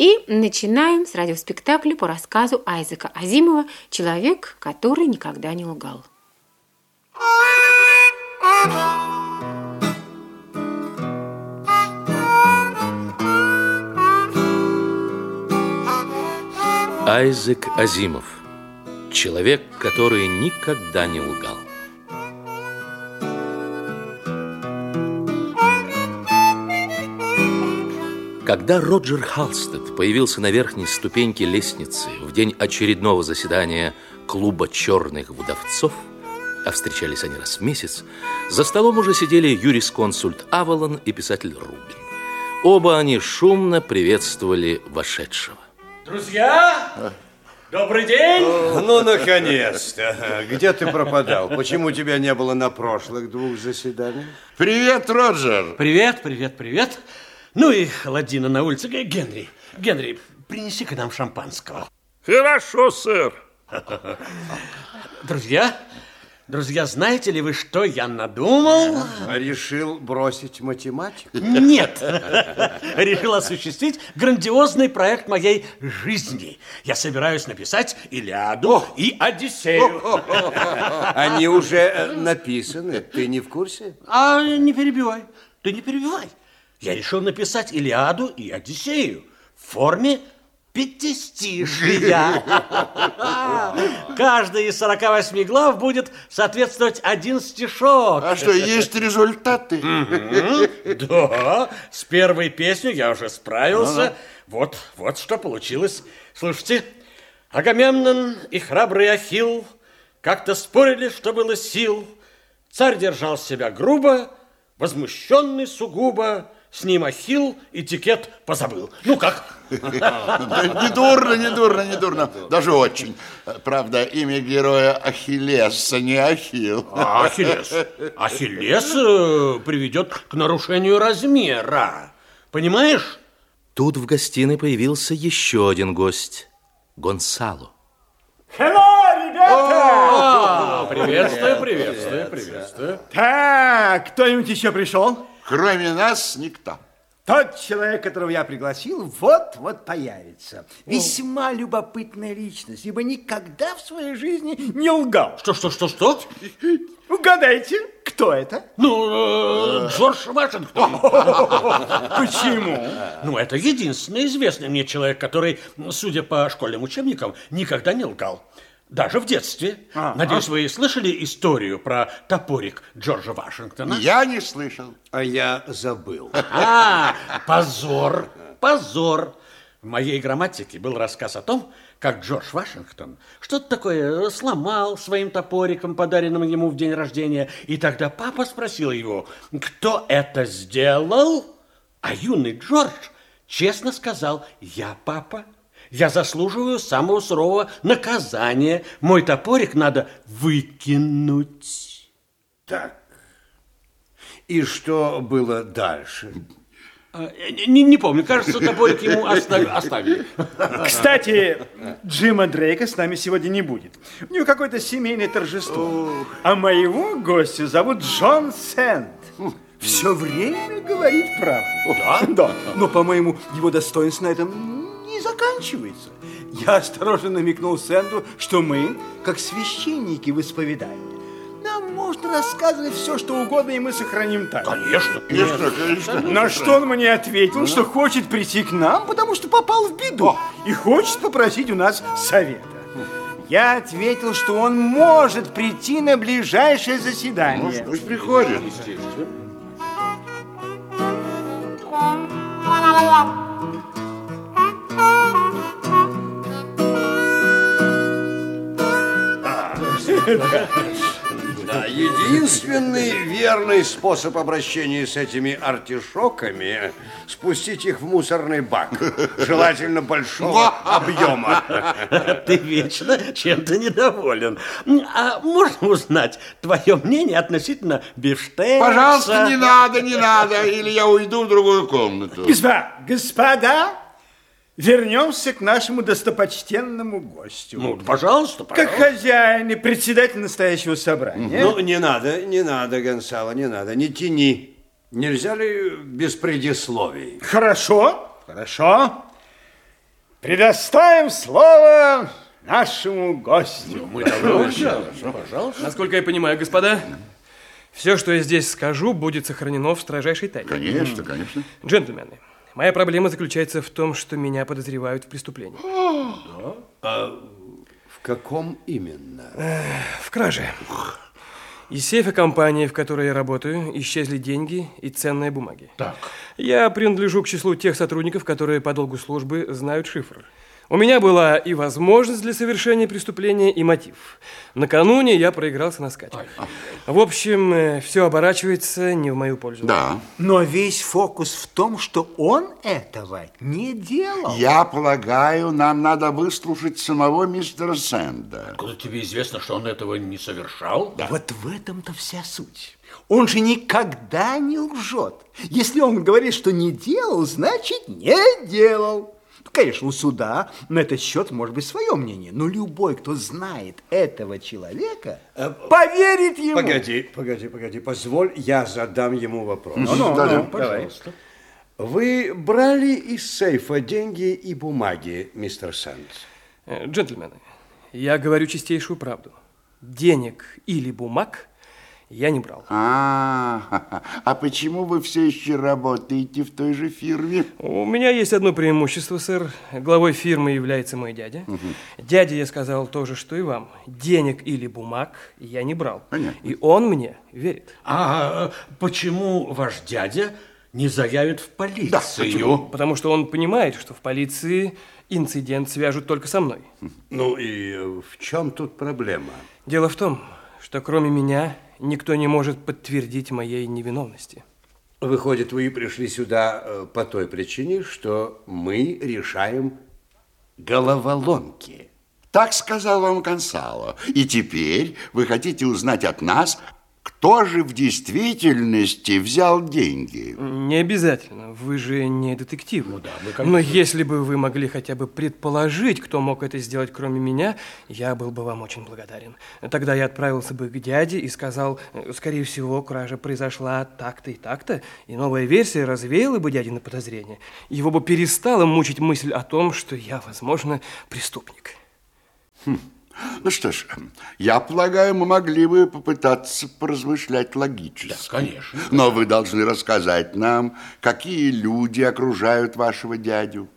И начинаем с радиоспектакля по рассказу Айзека Азимова «Человек, который никогда не лгал». Айзек Азимов. Человек, который никогда не лгал. Когда Роджер Халстед появился на верхней ступеньке лестницы в день очередного заседания клуба черных вдовцов, а встречались они раз в месяц, за столом уже сидели юрисконсульт Авалон и писатель Рубин. Оба они шумно приветствовали вошедшего. Друзья, добрый день! Ну, наконец-то! Где ты пропадал? Почему тебя не было на прошлых двух заседаниях? Привет, Роджер! Привет, привет, привет! Ну и холодина на улице. Генри, Генри, принеси-ка нам шампанского. Хорошо, сэр. Друзья, друзья, знаете ли вы, что я надумал? Решил бросить математику? Нет. Решил осуществить грандиозный проект моей жизни. Я собираюсь написать Илиаду и Одиссею. Они уже э, написаны. Ты не в курсе? А не перебивай. Ты не перебивай. Я решил написать Илиаду и Одиссею в форме пятистишия. Каждый из 48 глав будет соответствовать один стишок. А что, есть результаты? Да, с первой песней я уже справился. Вот, вот что получилось. Слушайте, Агамемнон и храбрый Ахилл как-то спорили, что было сил. Царь держал себя грубо, возмущенный сугубо, с ним Ахилл этикет позабыл. Ну как? Не дурно, не дурно, не дурно. Даже очень. Правда, имя героя Ахиллес, а не Ахилл. А, Ахиллес. Ахиллес э, приведет к нарушению размера. Понимаешь? Тут в гостиной появился еще один гость – Гонсало. А, приветствую, приветствую, приветствую. Так, кто-нибудь еще пришел? Кроме нас никто. Тот человек, которого я пригласил, вот-вот появится. Весьма любопытная личность, ибо никогда в своей жизни не лгал. Что, что, что, что? Угадайте, кто это? Ну, э, Джордж Вашингтон. Почему? Ну, это единственный известный мне человек, который, судя по школьным учебникам, никогда не лгал. Даже в детстве. А, Надеюсь, вы слышали историю про топорик Джорджа Вашингтона? Я не слышал. А я забыл. А, позор, позор. В моей грамматике был рассказ о том, как Джордж Вашингтон что-то такое сломал своим топориком, подаренным ему в день рождения. И тогда папа спросил его, кто это сделал? А юный Джордж честно сказал, я папа. Я заслуживаю самого сурового наказания. Мой топорик надо выкинуть. Так. И что было дальше? А, Не, не помню, кажется, топорик ему остави- оставили. Кстати, Джима Дрейка с нами сегодня не будет. У него какое-то семейное торжество. А моего гостя зовут Джон Сэнд. Все время говорит правду. Да? Да. Но, по-моему, его достоинство на этом не заканчивается. Я осторожно намекнул Сэнду, что мы, как священники в исповедании, нам можно рассказывать все, что угодно, и мы сохраним тайну. Конечно. Конечно, конечно. На что он мне ответил, что хочет прийти к нам, потому что попал в беду и хочет попросить у нас совета. Я ответил, что он может прийти на ближайшее заседание. Пусть приходит. Да, единственный верный способ обращения с этими артишоками – спустить их в мусорный бак, желательно большого объема. Ты вечно чем-то недоволен. А можно узнать твое мнение относительно бифштекса? Пожалуйста, не надо, не надо, или я уйду в другую комнату. Господа, господа, вернемся к нашему достопочтенному гостю. Ну, пожалуйста, Как пожалуйста. хозяин и председатель настоящего собрания. Ну, не надо, не надо, Гонсало, не надо, не тяни. Нельзя ли без предисловий? Хорошо, хорошо. Предоставим слово нашему гостю. Мы Пожалуйста. Насколько я понимаю, господа, все, что я здесь скажу, будет сохранено в строжайшей тайне. Конечно, конечно. Джентльмены, моя проблема заключается в том, что меня подозревают в преступлении. В каком именно? В краже. Из сейфа компании, в которой я работаю, исчезли деньги и ценные бумаги. Так. Я принадлежу к числу тех сотрудников, которые по долгу службы знают шифр. У меня была и возможность для совершения преступления, и мотив. Накануне я проигрался на скачках. В общем, все оборачивается не в мою пользу. Да. Но весь фокус в том, что он этого не делал. Я полагаю, нам надо выслушать самого мистера Сэнда. Откуда тебе известно, что он этого не совершал? Вот в этом-то вся суть. Он же никогда не лжет. Если он говорит, что не делал, значит, не делал. Конечно, у суда на этот счет может быть свое мнение, но любой, кто знает этого человека, поверит ему. Погоди, погоди, погоди. Позволь, я задам ему вопрос. Ну, ну, Да, да. ну, давай. Вы брали из сейфа деньги и бумаги, мистер Сэндс? Э, Джентльмены, я говорю чистейшую правду. Денег или бумаг я не брал. А, а почему вы все еще работаете в той же фирме? У меня есть одно преимущество, сэр. Главой фирмы является мой дядя. Дядя я сказал то же, что и вам. Денег или бумаг я не брал. Понятно. И он мне верит. А почему ваш дядя не заявит в полицию? Потому что он понимает, что в полиции инцидент свяжут только со мной. Ну и в чем тут проблема? Дело в том, что кроме меня никто не может подтвердить моей невиновности. Выходит, вы пришли сюда э, по той причине, что мы решаем головоломки. Так сказал вам Консало. И теперь вы хотите узнать от нас, кто же в действительности взял деньги? Не обязательно, вы же не детектив. Ну да, Но если бы вы могли хотя бы предположить, кто мог это сделать, кроме меня, я был бы вам очень благодарен. Тогда я отправился бы к дяде и сказал, э, скорее всего, кража произошла так-то и так-то, и новая версия развеяла бы дядины подозрения. Его бы перестала мучить мысль о том, что я, возможно, преступник. Ну что ж, я полагаю, мы могли бы попытаться поразмышлять логически. конечно. Но вы должны рассказать нам, какие люди окружают вашего дядю.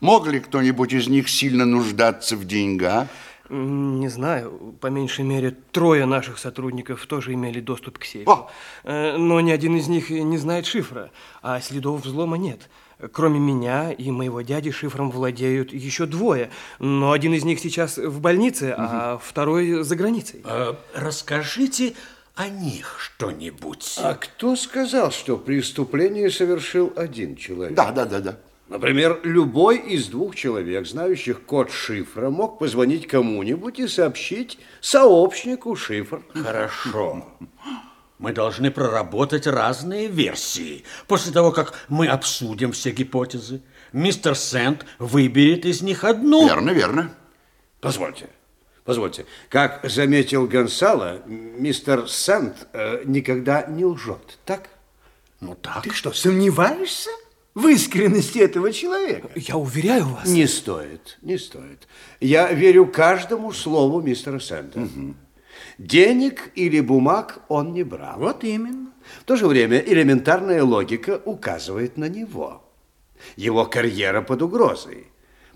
Мог ли кто-нибудь из них сильно нуждаться в деньгах? Не знаю, по меньшей мере, трое наших сотрудников тоже имели доступ к сейфу. О! Э, Но ни один из них не знает шифра, а следов взлома нет. Кроме меня и моего дяди шифром владеют еще двое, но один из них сейчас в больнице, а второй за границей. Э, Расскажите о них что-нибудь. А кто сказал, что преступление совершил один человек? Да, да, да, да. Например, любой из двух человек, знающих код шифра, мог позвонить кому-нибудь и сообщить сообщнику шифр. Хорошо. Мы должны проработать разные версии. После того, как мы обсудим все гипотезы, мистер Сент выберет из них одну. Верно, верно. Позвольте, позвольте. Как заметил Гонсало, мистер Сент э, никогда не лжет, так? Ну так. Ты что, сомневаешься в искренности этого человека? Я уверяю вас. Не стоит, не стоит. Я верю каждому слову мистера Сента. Денег или бумаг он не брал. Вот именно. В то же время элементарная логика указывает на него. Его карьера под угрозой.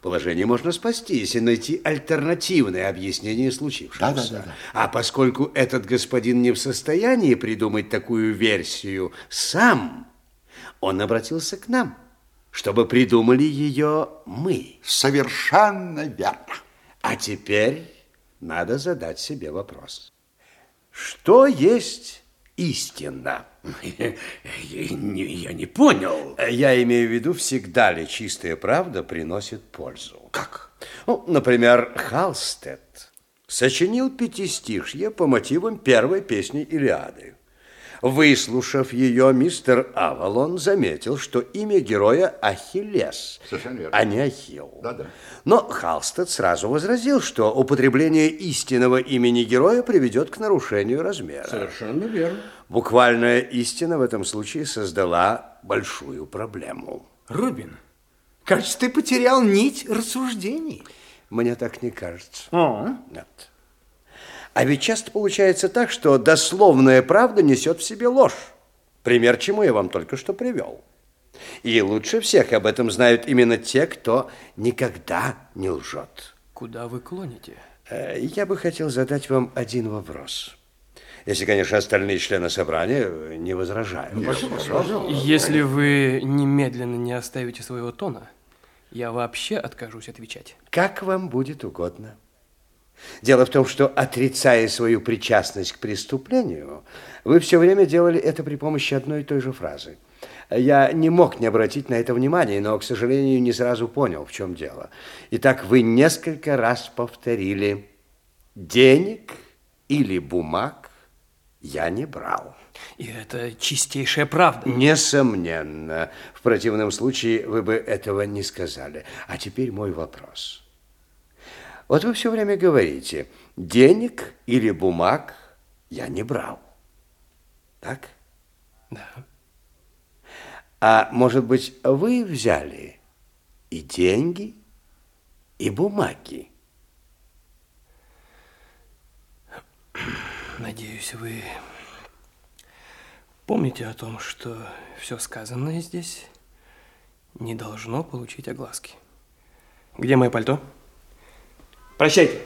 Положение можно спасти, если найти альтернативное объяснение случившегося. Да, да, да, да. А поскольку этот господин не в состоянии придумать такую версию сам, он обратился к нам, чтобы придумали ее мы. Совершенно верно. А теперь надо задать себе вопрос. Что есть истина? Я не, я не понял. Я имею в виду, всегда ли чистая правда приносит пользу? Как? Ну, например, Халстед сочинил пятистишье по мотивам первой песни Илиады. Выслушав ее, мистер Авалон заметил, что имя героя Ахиллес, Совершенно верно. а не Ахилл. Да-да. Но Халстед сразу возразил, что употребление истинного имени героя приведет к нарушению размера. Совершенно верно. Буквальная истина в этом случае создала большую проблему. Рубин, Кажется, ты потерял нить рассуждений. Мне так не кажется. О. Нет. А ведь часто получается так, что дословная правда несет в себе ложь. Пример чему я вам только что привел. И лучше всех об этом знают именно те, кто никогда не лжет. Куда вы клоните? Э, я бы хотел задать вам один вопрос. Если, конечно, остальные члены собрания не возражают. Если вы немедленно не оставите своего тона, я вообще откажусь отвечать. Как вам будет угодно. Дело в том, что, отрицая свою причастность к преступлению, вы все время делали это при помощи одной и той же фразы. Я не мог не обратить на это внимания, но, к сожалению, не сразу понял, в чем дело. Итак, вы несколько раз повторили «денег или бумаг я не брал». И это чистейшая правда. Несомненно. В противном случае вы бы этого не сказали. А теперь мой вопрос. Вот вы все время говорите, денег или бумаг я не брал. Так? Да. А может быть, вы взяли и деньги, и бумаги? Надеюсь, вы помните о том, что все сказанное здесь не должно получить огласки. Где мое пальто? Прощайте.